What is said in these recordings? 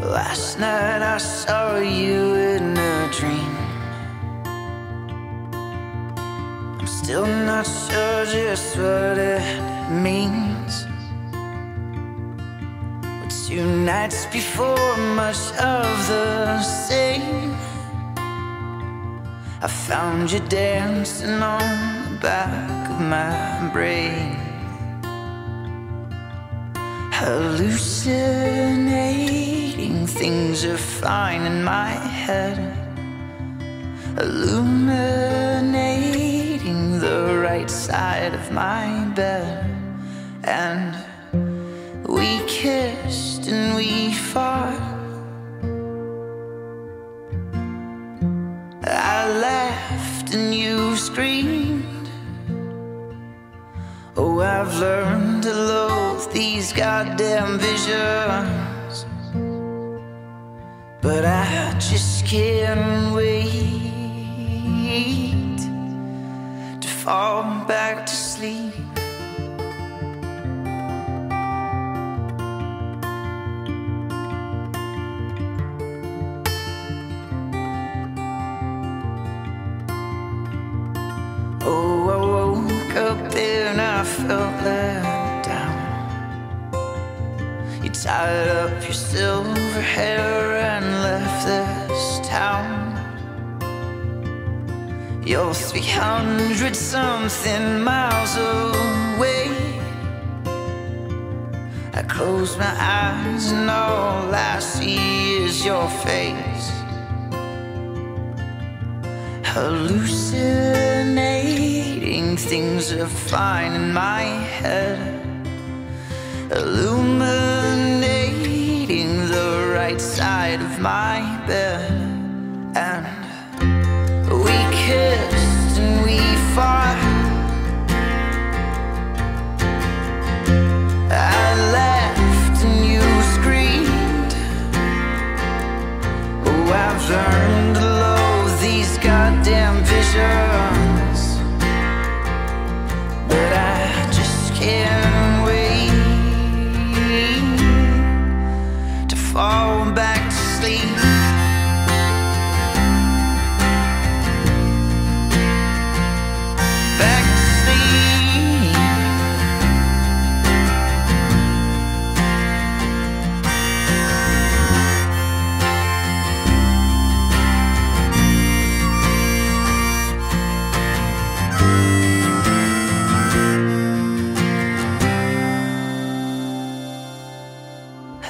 Last night I saw you in a dream. I'm still not sure just what it means. But two nights before, much of the same. I found you dancing on the back of my brain. Hallucinating things are fine in my head. Illuminating the right side of my bed. And we kissed and we fought. I laughed and you screamed. Oh, I've learned to loathe these goddamn visions. But I just can't wait to fall back to sleep. Oh, I woke up and I felt let down. You tied up your silver hair You're 300 something miles away. I close my eyes and all I see is your face. Hallucinating things are fine in my head. Illuminating the right side of my bed.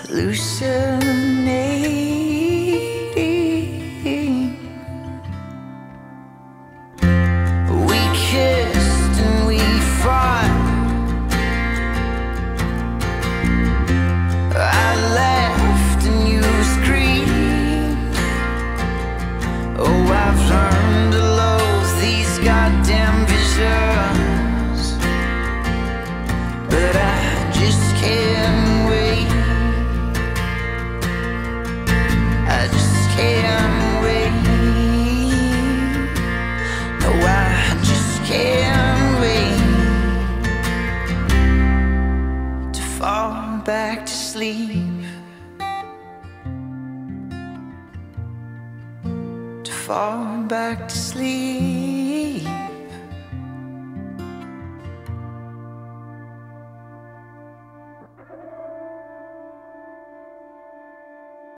Hallucinating. To fall back to sleep.